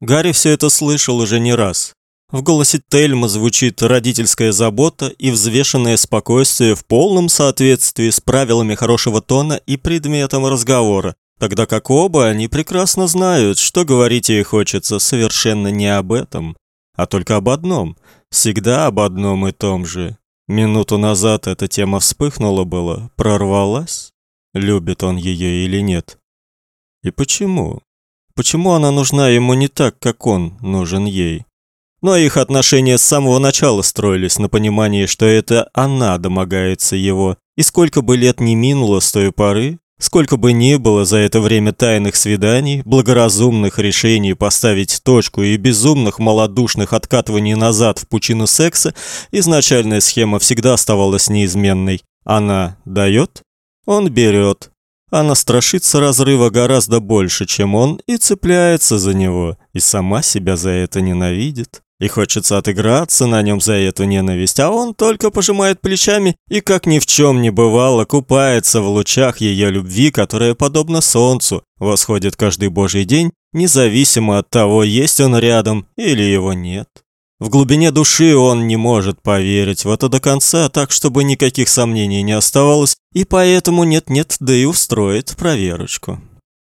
Гарри все это слышал уже не раз. В голосе Тельма звучит родительская забота и взвешенное спокойствие в полном соответствии с правилами хорошего тона и предметом разговора, тогда как оба они прекрасно знают, что говорить ей хочется совершенно не об этом, а только об одном, всегда об одном и том же. Минуту назад эта тема вспыхнула было, прорвалась. Любит он ее или нет? И почему? Почему она нужна ему не так, как он нужен ей? Но их отношения с самого начала строились на понимании, что это она домогается его. И сколько бы лет ни минуло с той поры, сколько бы ни было за это время тайных свиданий, благоразумных решений поставить точку и безумных малодушных откатываний назад в пучину секса, изначальная схема всегда оставалась неизменной. Она дает, он берет. Она страшится разрыва гораздо больше, чем он, и цепляется за него, и сама себя за это ненавидит. И хочется отыграться на нем за эту ненависть, а он только пожимает плечами и, как ни в чем не бывало, купается в лучах ее любви, которая, подобно солнцу, восходит каждый божий день, независимо от того, есть он рядом или его нет. В глубине души он не может поверить в это до конца, так чтобы никаких сомнений не оставалось, и поэтому нет-нет, да и устроит проверочку.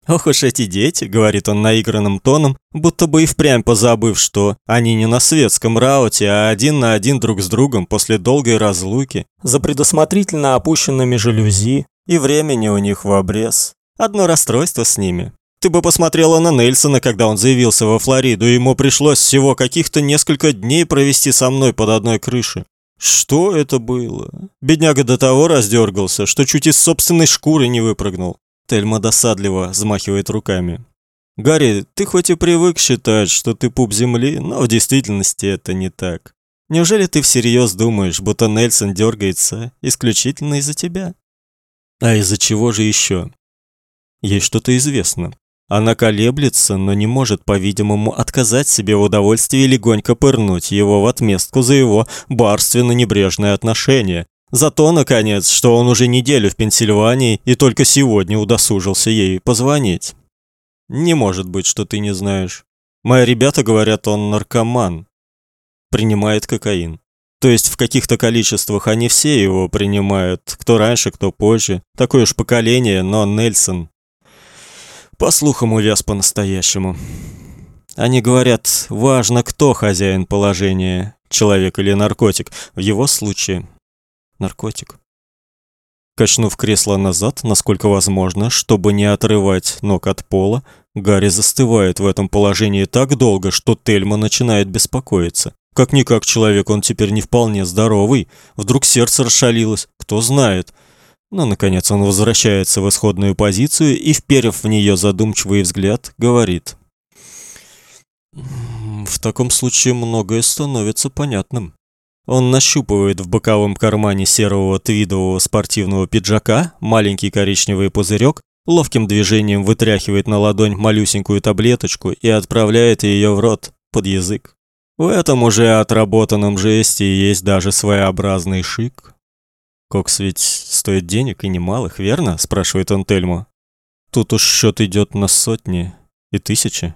«Ох уж эти дети», — говорит он наигранным тоном, будто бы и впрямь позабыв, что они не на светском рауте, а один на один друг с другом после долгой разлуки, за предусмотрительно опущенными жалюзи, и времени у них в обрез. Одно расстройство с ними. Ты бы посмотрела на Нельсона, когда он заявился во Флориду, ему пришлось всего каких-то несколько дней провести со мной под одной крышей. Что это было? Бедняга до того раздергался, что чуть из собственной шкуры не выпрыгнул. Тельма досадливо взмахивает руками. «Гарри, ты хоть и привык считать, что ты пуп земли, но в действительности это не так. Неужели ты всерьез думаешь, будто Нельсон дергается исключительно из-за тебя?» «А из-за чего же еще?» «Ей что-то известно. Она колеблется, но не может, по-видимому, отказать себе в удовольствии легонько пырнуть его в отместку за его барственно-небрежное отношение, за то, наконец, что он уже неделю в Пенсильвании и только сегодня удосужился ей позвонить. Не может быть, что ты не знаешь. Мои ребята говорят, он наркоман. Принимает кокаин. То есть в каких-то количествах они все его принимают, кто раньше, кто позже. Такое уж поколение, но Нельсон по слухам увяз по-настоящему. Они говорят, важно, кто хозяин положения, человек или наркотик. В его случае наркотик. Качнув кресло назад, насколько возможно, чтобы не отрывать ног от пола, Гарри застывает в этом положении так долго, что Тельма начинает беспокоиться. Как-никак человек он теперь не вполне здоровый. Вдруг сердце расшалилось, кто знает. Но, наконец, он возвращается в исходную позицию и, вперев в нее задумчивый взгляд, говорит. «В таком случае многое становится понятным. Он нащупывает в боковом кармане серого твидового спортивного пиджака маленький коричневый пузырек, ловким движением вытряхивает на ладонь малюсенькую таблеточку и отправляет ее в рот, под язык. В этом уже отработанном жесте есть даже своеобразный шик. «Кокс ведь стоит денег и немалых, верно?» – спрашивает он Тельму. «Тут уж счет идет на сотни и тысячи».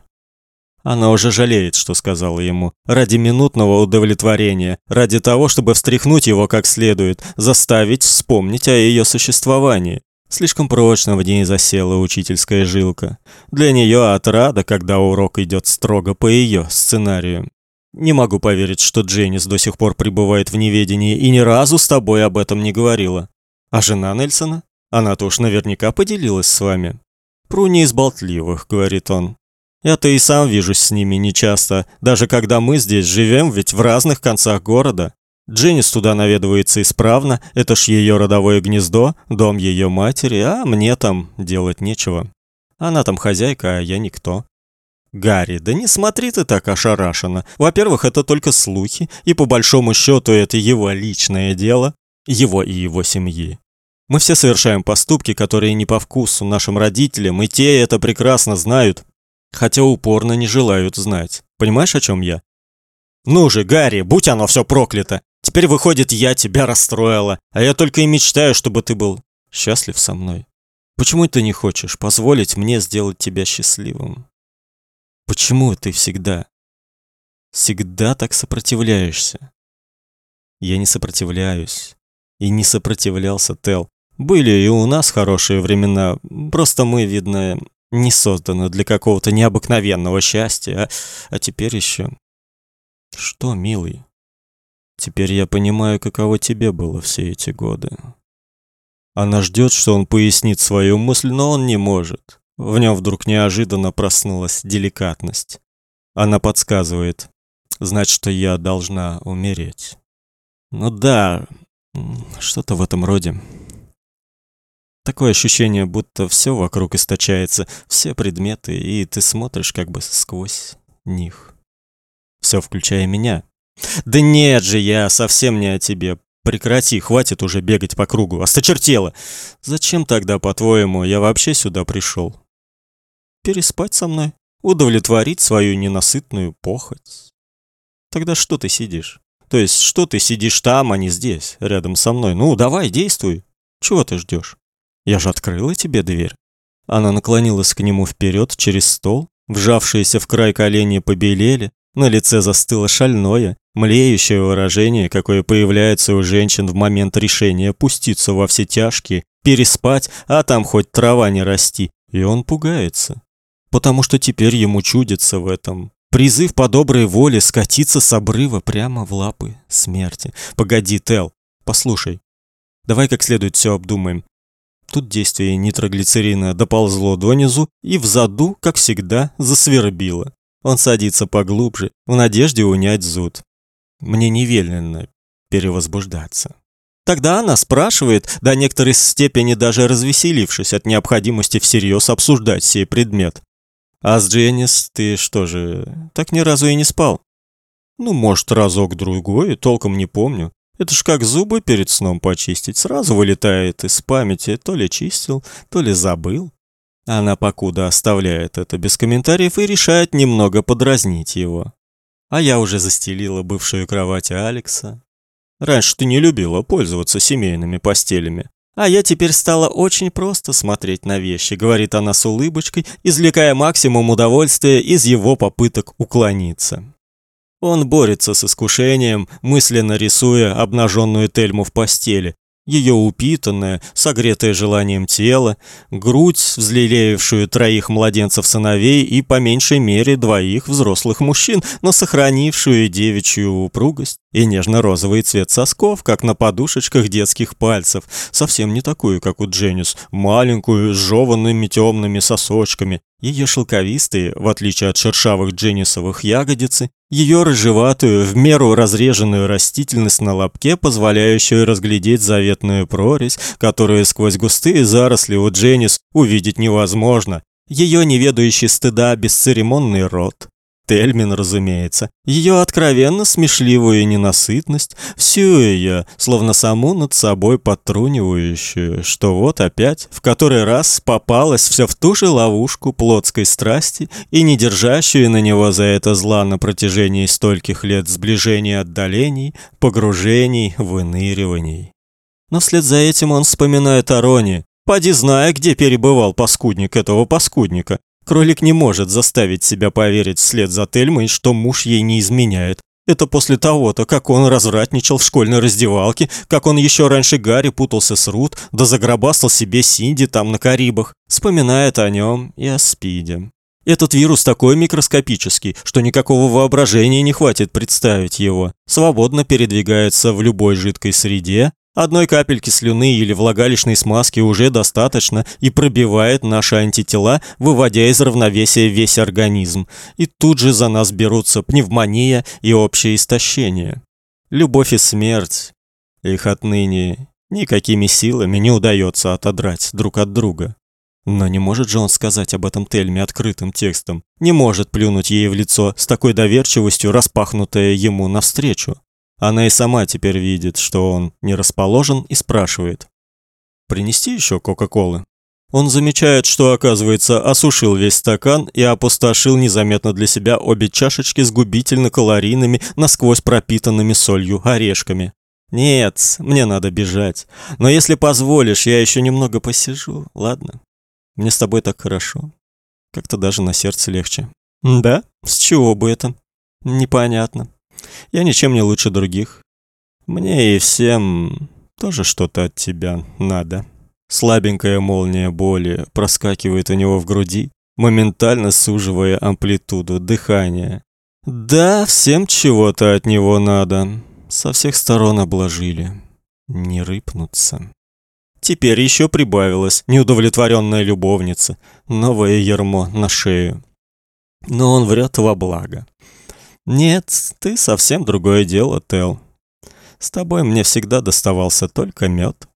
Она уже жалеет, что сказала ему. Ради минутного удовлетворения, ради того, чтобы встряхнуть его как следует, заставить вспомнить о ее существовании. Слишком прочно в ней засела учительская жилка. Для нее отрада, когда урок идет строго по ее сценарию. Не могу поверить, что Дженнис до сих пор пребывает в неведении и ни разу с тобой об этом не говорила. А жена Нельсона? Она-то уж наверняка поделилась с вами. «Пруни из болтливых», — говорит он. Я-то и сам вижусь с ними нечасто, даже когда мы здесь живем, ведь в разных концах города. Дженнис туда наведывается исправно, это ж ее родовое гнездо, дом ее матери, а мне там делать нечего. Она там хозяйка, а я никто. Гарри, да не смотри ты так ошарашенно. Во-первых, это только слухи, и по большому счету это его личное дело, его и его семьи. Мы все совершаем поступки, которые не по вкусу нашим родителям, и те это прекрасно знают хотя упорно не желают знать. Понимаешь, о чем я? Ну же, Гарри, будь оно все проклято. Теперь выходит, я тебя расстроила, а я только и мечтаю, чтобы ты был счастлив со мной. Почему ты не хочешь позволить мне сделать тебя счастливым? Почему ты всегда, всегда так сопротивляешься? Я не сопротивляюсь. И не сопротивлялся, Тел. Были и у нас хорошие времена, просто мы, видно, не созданы для какого-то необыкновенного счастья, а, а теперь еще... Что, милый? Теперь я понимаю, каково тебе было все эти годы. Она ждет, что он пояснит свою мысль, но он не может. В нем вдруг неожиданно проснулась деликатность. Она подсказывает. Значит, я должна умереть. Ну да, что-то в этом роде. Такое ощущение, будто все вокруг источается, все предметы, и ты смотришь как бы сквозь них. Все, включая меня. Да нет же, я совсем не о тебе. Прекрати, хватит уже бегать по кругу, осточертело. Зачем тогда, по-твоему, я вообще сюда пришел? Переспать со мной, удовлетворить свою ненасытную похоть. Тогда что ты сидишь? То есть, что ты сидишь там, а не здесь, рядом со мной? Ну, давай, действуй. Чего ты ждешь? Я же открыла тебе дверь. Она наклонилась к нему вперед через стол, вжавшиеся в край колени побелели, на лице застыло шальное, млеющее выражение, какое появляется у женщин в момент решения пуститься во все тяжкие, переспать, а там хоть трава не расти, и он пугается. Потому что теперь ему чудится в этом призыв по доброй воле скатиться с обрыва прямо в лапы смерти. Погоди, Тел, послушай. Давай как следует все обдумаем. Тут действие нитроглицерина доползло донизу и в заду, как всегда, засвербило. Он садится поглубже, в надежде унять зуд. Мне не перевозбуждаться. Тогда она спрашивает, до некоторой степени даже развеселившись от необходимости всерьез обсуждать сей предмет. «А с Дженнис ты что же, так ни разу и не спал?» «Ну, может, разок-другой, толком не помню. Это ж как зубы перед сном почистить, сразу вылетает из памяти, то ли чистил, то ли забыл. Она покуда оставляет это без комментариев и решает немного подразнить его. А я уже застелила бывшую кровать Алекса. Раньше ты не любила пользоваться семейными постелями. А я теперь стала очень просто смотреть на вещи, говорит она с улыбочкой, извлекая максимум удовольствия из его попыток уклониться. Он борется с искушением, мысленно рисуя обнаженную Тельму в постели, ее упитанное, согретое желанием тело, грудь, взлелеявшую троих младенцев-сыновей и по меньшей мере двоих взрослых мужчин, но сохранившую девичью упругость и нежно-розовый цвет сосков, как на подушечках детских пальцев, совсем не такую, как у Дженнис, маленькую, с жеванными темными сосочками, ее шелковистые, в отличие от шершавых дженнисовых ягодицы, ее рыжеватую, в меру разреженную растительность на лобке, позволяющую разглядеть заветную прорезь, которую сквозь густые заросли у Дженнис увидеть невозможно, ее неведающий стыда бесцеремонный рот, Тельмин, разумеется, ее откровенно смешливую ненасытность, всю ее, словно саму над собой потрунивающую, что вот опять, в который раз попалась все в ту же ловушку плотской страсти и не держащую на него за это зла на протяжении стольких лет сближений отдалений, погружений, выныриваний. Но вслед за этим он вспоминает о Роне, Поди зная, где перебывал паскудник этого паскудника, Кролик не может заставить себя поверить вслед за Тельмой, что муж ей не изменяет. Это после того-то, как он развратничал в школьной раздевалке, как он еще раньше Гарри путался с Рут, да загробастал себе Синди там на Карибах. Вспоминает о нем и о Спиде. Этот вирус такой микроскопический, что никакого воображения не хватит представить его. Свободно передвигается в любой жидкой среде, Одной капельки слюны или влагалищной смазки уже достаточно и пробивает наши антитела, выводя из равновесия весь организм. И тут же за нас берутся пневмония и общее истощение. Любовь и смерть. Их отныне никакими силами не удается отодрать друг от друга. Но не может же он сказать об этом Тельме открытым текстом. Не может плюнуть ей в лицо с такой доверчивостью, распахнутая ему навстречу. Она и сама теперь видит, что он не расположен и спрашивает. «Принести еще Кока-Колы?» Он замечает, что, оказывается, осушил весь стакан и опустошил незаметно для себя обе чашечки с губительно-калорийными, насквозь пропитанными солью орешками. «Нет, мне надо бежать. Но если позволишь, я еще немного посижу, ладно? Мне с тобой так хорошо. Как-то даже на сердце легче». Да? С чего бы это? Непонятно. Я ничем не лучше других. Мне и всем тоже что-то от тебя надо. Слабенькая молния боли проскакивает у него в груди, моментально суживая амплитуду дыхания. Да, всем чего-то от него надо. Со всех сторон обложили. Не рыпнуться. Теперь еще прибавилась неудовлетворенная любовница, новое ермо на шею. Но он врет во благо. Нет, ты совсем другое дело, Тел. С тобой мне всегда доставался только мед,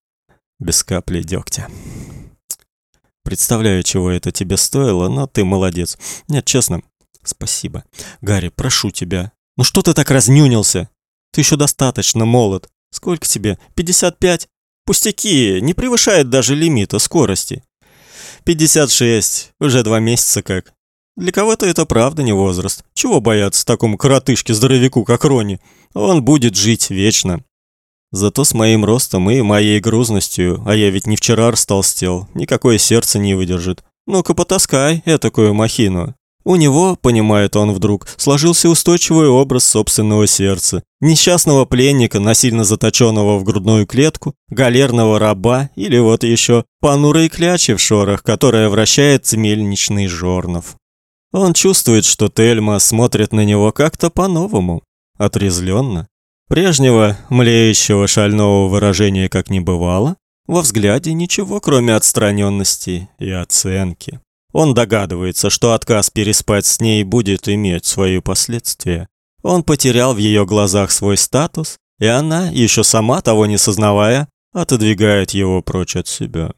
без капли дегтя. Представляю, чего это тебе стоило, но ты молодец. Нет, честно, спасибо. Гарри, прошу тебя. Ну что ты так разнюнился? Ты еще достаточно молод. Сколько тебе? 55? Пустяки, не превышает даже лимита скорости. 56, уже два месяца как. Для кого-то это правда не возраст. Чего бояться такому коротышке-здоровяку, как Рони? Он будет жить вечно. Зато с моим ростом и моей грузностью, а я ведь не вчера растолстел, никакое сердце не выдержит. Ну-ка потаскай этакую махину. У него, понимает он вдруг, сложился устойчивый образ собственного сердца. Несчастного пленника, насильно заточенного в грудную клетку, галерного раба или вот еще понурой клячи в шорах, которая вращает мельничный жорнов. Он чувствует, что Тельма смотрит на него как-то по-новому, отрезленно. Прежнего, млеющего шального выражения как не бывало, во взгляде ничего, кроме отстраненности и оценки. Он догадывается, что отказ переспать с ней будет иметь свои последствия. Он потерял в ее глазах свой статус, и она, еще сама того не сознавая, отодвигает его прочь от себя.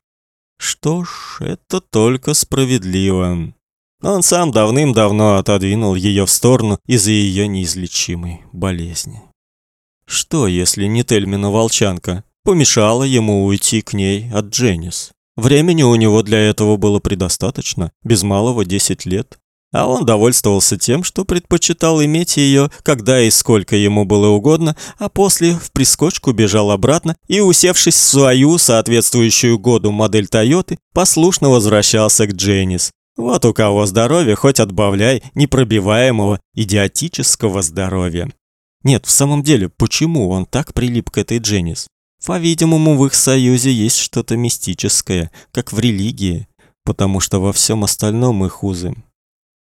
Что ж, это только справедливо. Он сам давным-давно отодвинул ее в сторону из-за ее неизлечимой болезни. Что, если не Тельмина волчанка помешала ему уйти к ней от Дженнис? Времени у него для этого было предостаточно, без малого 10 лет. А он довольствовался тем, что предпочитал иметь ее, когда и сколько ему было угодно, а после в прискочку бежал обратно и, усевшись в свою соответствующую году модель Тойоты, послушно возвращался к Дженнис. Вот у кого здоровье, хоть отбавляй непробиваемого идиотического здоровья. Нет, в самом деле, почему он так прилип к этой Дженнис? По-видимому, в их союзе есть что-то мистическое, как в религии, потому что во всем остальном их узы.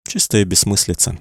Чистая бессмыслица.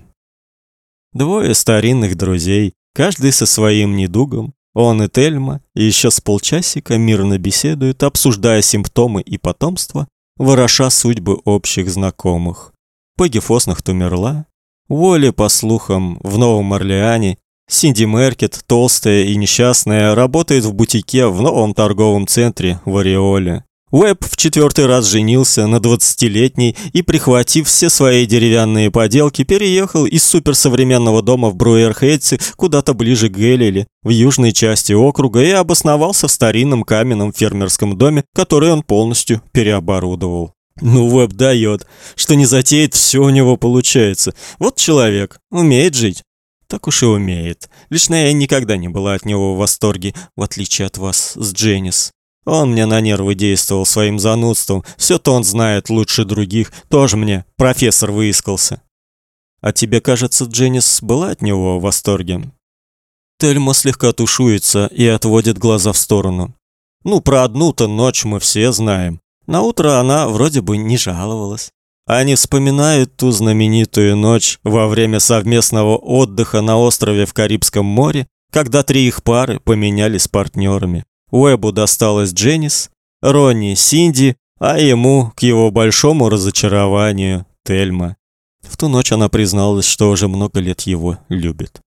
Двое старинных друзей, каждый со своим недугом, он и Тельма, еще с полчасика мирно беседуют, обсуждая симптомы и потомство, вороша судьбы общих знакомых. Пегги Фоснахт умерла, Уолли, по слухам, в Новом Орлеане Синди Меркет, толстая и несчастная, работает в бутике в новом торговом центре в Ореоле. Уэб в четвертый раз женился на двадцатилетней и, прихватив все свои деревянные поделки, переехал из суперсовременного дома в Бруэрхейтсе куда-то ближе к Геллеле, в южной части округа, и обосновался в старинном каменном фермерском доме, который он полностью переоборудовал. Ну, Уэб дает, что не затеет, все у него получается. Вот человек, умеет жить. Так уж и умеет. Лично я никогда не была от него в восторге, в отличие от вас с Дженнис. Он мне на нервы действовал своим занудством. Все-то он знает лучше других. Тоже мне профессор выискался. А тебе, кажется, Дженнис была от него в восторге? Тельма слегка тушуется и отводит глаза в сторону. Ну, про одну-то ночь мы все знаем. На утро она вроде бы не жаловалась. Они вспоминают ту знаменитую ночь во время совместного отдыха на острове в Карибском море, когда три их пары поменялись партнерами. Уэбу досталась Дженнис, Ронни – Синди, а ему, к его большому разочарованию, Тельма. В ту ночь она призналась, что уже много лет его любит.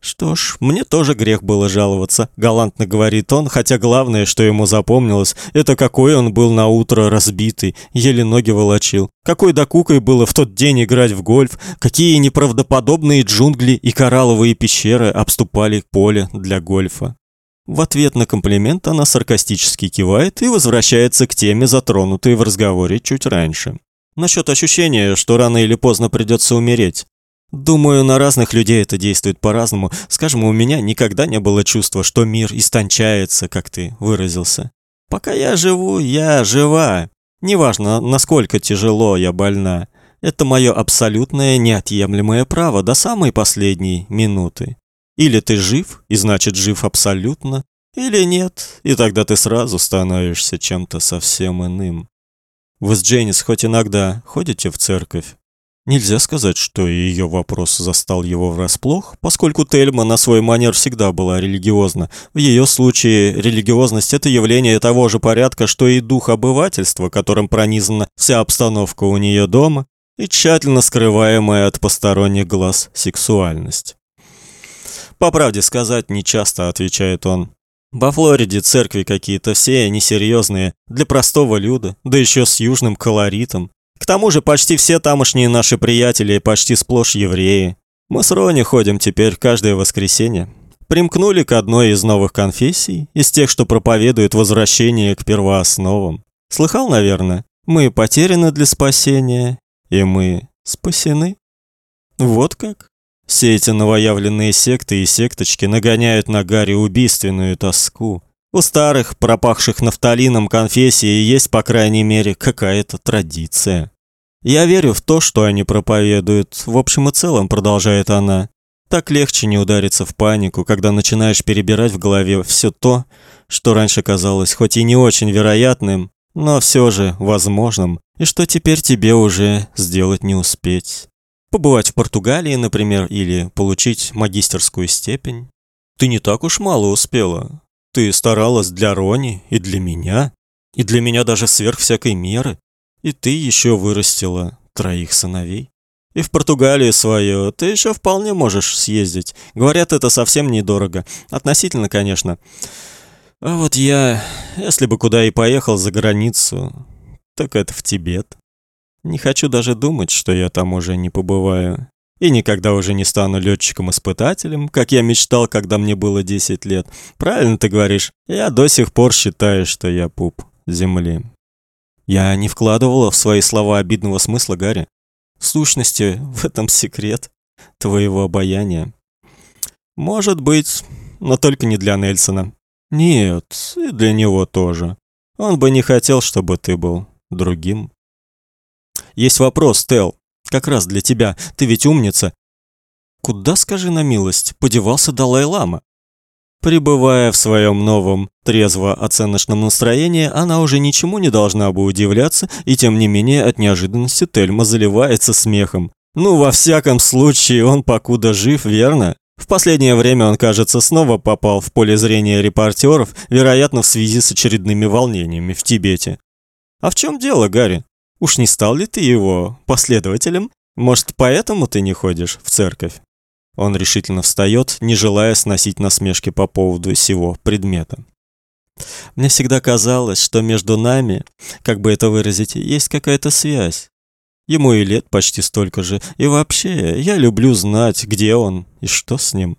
«Что ж, мне тоже грех было жаловаться», — галантно говорит он, хотя главное, что ему запомнилось, это какой он был на утро разбитый, еле ноги волочил. Какой докукой было в тот день играть в гольф, какие неправдоподобные джунгли и коралловые пещеры обступали поле для гольфа. В ответ на комплимент она саркастически кивает и возвращается к теме, затронутой в разговоре чуть раньше. Насчет ощущения, что рано или поздно придется умереть. Думаю, на разных людей это действует по-разному. Скажем, у меня никогда не было чувства, что мир истончается, как ты выразился. Пока я живу, я жива. Неважно, насколько тяжело я больна. Это мое абсолютное неотъемлемое право до самой последней минуты. Или ты жив, и значит жив абсолютно, или нет, и тогда ты сразу становишься чем-то совсем иным. Вы с Дженнис хоть иногда ходите в церковь? Нельзя сказать, что ее вопрос застал его врасплох, поскольку Тельма на свой манер всегда была религиозна. В ее случае религиозность – это явление того же порядка, что и дух обывательства, которым пронизана вся обстановка у нее дома, и тщательно скрываемая от посторонних глаз сексуальность. По правде сказать, нечасто отвечает он. Во Флориде церкви какие-то все несерьезные, для простого люда, да еще с южным колоритом. К тому же почти все тамошние наши приятели почти сплошь евреи. Мы с Рони ходим теперь каждое воскресенье. Примкнули к одной из новых конфессий, из тех, что проповедуют возвращение к первоосновам. Слыхал, наверное? Мы потеряны для спасения, и мы спасены. Вот как? Все эти новоявленные секты и секточки нагоняют на Гарри убийственную тоску. У старых, пропахших нафталином конфессий есть, по крайней мере, какая-то традиция. Я верю в то, что они проповедуют. В общем и целом, продолжает она. Так легче не удариться в панику, когда начинаешь перебирать в голове все то, что раньше казалось хоть и не очень вероятным, но все же возможным, и что теперь тебе уже сделать не успеть. Побывать в Португалии, например, или получить магистерскую степень. Ты не так уж мало успела. Ты старалась для Рони и для меня, и для меня даже сверх всякой меры. И ты еще вырастила троих сыновей. И в Португалию свою ты еще вполне можешь съездить. Говорят, это совсем недорого. Относительно, конечно. А вот я, если бы куда и поехал за границу, так это в Тибет. Не хочу даже думать, что я там уже не побываю. И никогда уже не стану летчиком-испытателем, как я мечтал, когда мне было 10 лет. Правильно ты говоришь. Я до сих пор считаю, что я пуп земли. Я не вкладывала в свои слова обидного смысла, Гарри. В сущности, в этом секрет твоего обаяния. Может быть, но только не для Нельсона. Нет, и для него тоже. Он бы не хотел, чтобы ты был другим. Есть вопрос, Тел. Как раз для тебя. Ты ведь умница. Куда, скажи на милость, подевался Далай-лама? Пребывая в своем новом трезво-оценочном настроении, она уже ничему не должна бы удивляться, и тем не менее от неожиданности Тельма заливается смехом. Ну, во всяком случае, он покуда жив, верно? В последнее время он, кажется, снова попал в поле зрения репортеров, вероятно, в связи с очередными волнениями в Тибете. А в чем дело, Гарри? Уж не стал ли ты его последователем? Может, поэтому ты не ходишь в церковь? Он решительно встает, не желая сносить насмешки по поводу сего предмета. Мне всегда казалось, что между нами, как бы это выразить, есть какая-то связь. Ему и лет почти столько же, и вообще, я люблю знать, где он и что с ним.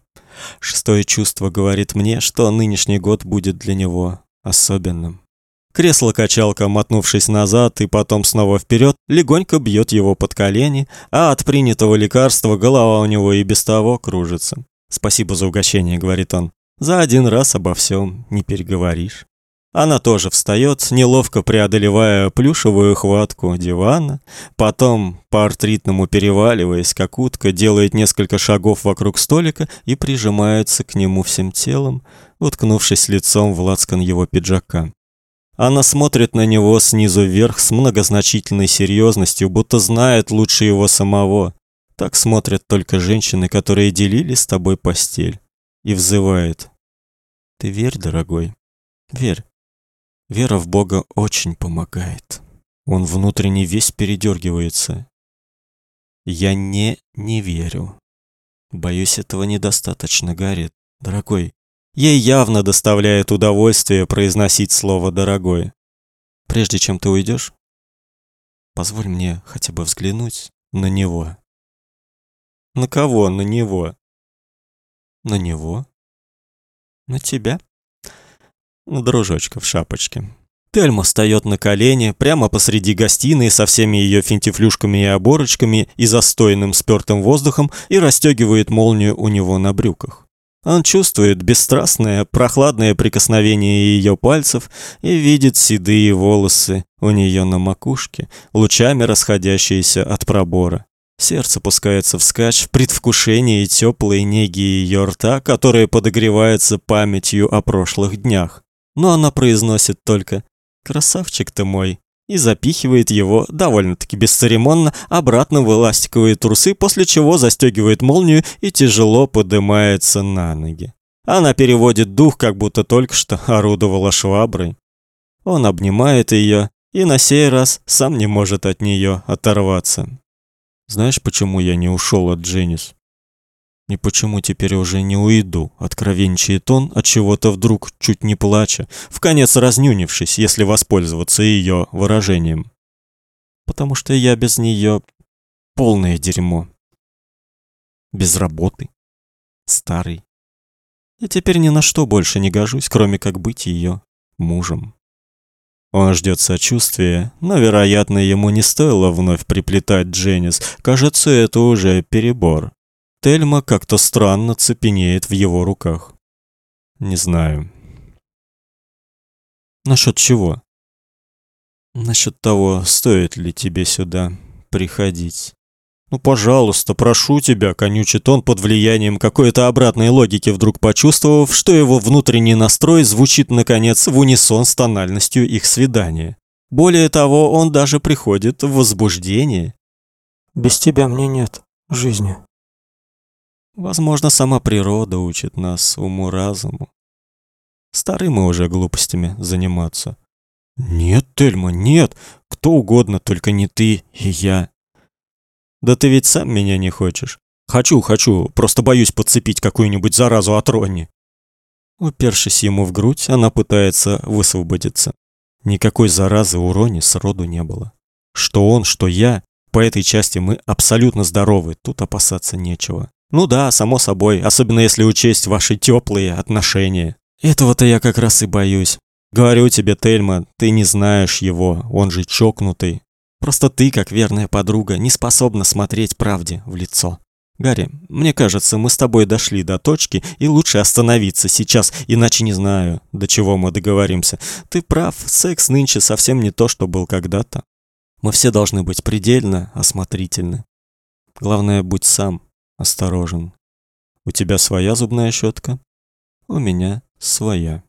Шестое чувство говорит мне, что нынешний год будет для него особенным. Кресло-качалка, мотнувшись назад и потом снова вперед, легонько бьет его под колени, а от принятого лекарства голова у него и без того кружится. «Спасибо за угощение», — говорит он. «За один раз обо всем не переговоришь». Она тоже встает, неловко преодолевая плюшевую хватку дивана, потом, по артритному переваливаясь, как утка, делает несколько шагов вокруг столика и прижимается к нему всем телом, уткнувшись лицом в лацкан его пиджака. Она смотрит на него снизу вверх с многозначительной серьезностью, будто знает лучше его самого. Так смотрят только женщины, которые делили с тобой постель. И взывает. Ты верь, дорогой, верь. Вера в Бога очень помогает. Он внутренне весь передергивается. Я не не верю. Боюсь, этого недостаточно, Гарри. Дорогой, Ей явно доставляет удовольствие произносить слово «дорогой». Прежде чем ты уйдешь, позволь мне хотя бы взглянуть на него. На кого на него? На него? На тебя? На дружочка в шапочке. Тельма встает на колени прямо посреди гостиной со всеми ее финтифлюшками и оборочками и застойным спёртым воздухом и расстегивает молнию у него на брюках. Он чувствует бесстрастное, прохладное прикосновение ее пальцев и видит седые волосы у нее на макушке, лучами расходящиеся от пробора. Сердце пускается вскачь в предвкушении теплой неги ее рта, которая подогревается памятью о прошлых днях. Но она произносит только «Красавчик ты мой!» И запихивает его довольно-таки бесцеремонно обратно в эластиковые трусы, после чего застегивает молнию и тяжело поднимается на ноги. Она переводит дух, как будто только что орудовала шваброй. Он обнимает ее и на сей раз сам не может от нее оторваться. Знаешь, почему я не ушел от Дженнис? И почему теперь уже не уйду? Откровенничает он, от чего-то вдруг чуть не плача, в конец разнюнившись, если воспользоваться ее выражением. Потому что я без нее полное дерьмо. Без работы. Старый. И теперь ни на что больше не гожусь, кроме как быть ее мужем. Он ждет сочувствия, но, вероятно, ему не стоило вновь приплетать Дженнис. Кажется, это уже перебор. Тельма как-то странно цепенеет в его руках. Не знаю. Насчет чего? Насчет того, стоит ли тебе сюда приходить. Ну, пожалуйста, прошу тебя, конючит он под влиянием какой-то обратной логики, вдруг почувствовав, что его внутренний настрой звучит наконец в унисон с тональностью их свидания. Более того, он даже приходит в возбуждение. Без тебя мне нет жизни. Возможно, сама природа учит нас уму-разуму. Стары мы уже глупостями заниматься. Нет, Тельма, нет. Кто угодно, только не ты и я. Да ты ведь сам меня не хочешь. Хочу, хочу, просто боюсь подцепить какую-нибудь заразу от Ронни. Упершись ему в грудь, она пытается высвободиться. Никакой заразы у Рони сроду не было. Что он, что я, по этой части мы абсолютно здоровы, тут опасаться нечего. Ну да, само собой, особенно если учесть ваши теплые отношения. Этого-то я как раз и боюсь. Говорю тебе, Тельма, ты не знаешь его, он же чокнутый. Просто ты, как верная подруга, не способна смотреть правде в лицо. Гарри, мне кажется, мы с тобой дошли до точки, и лучше остановиться сейчас, иначе не знаю, до чего мы договоримся. Ты прав, секс нынче совсем не то, что был когда-то. Мы все должны быть предельно осмотрительны. Главное, будь сам осторожен. У тебя своя зубная щетка? У меня своя.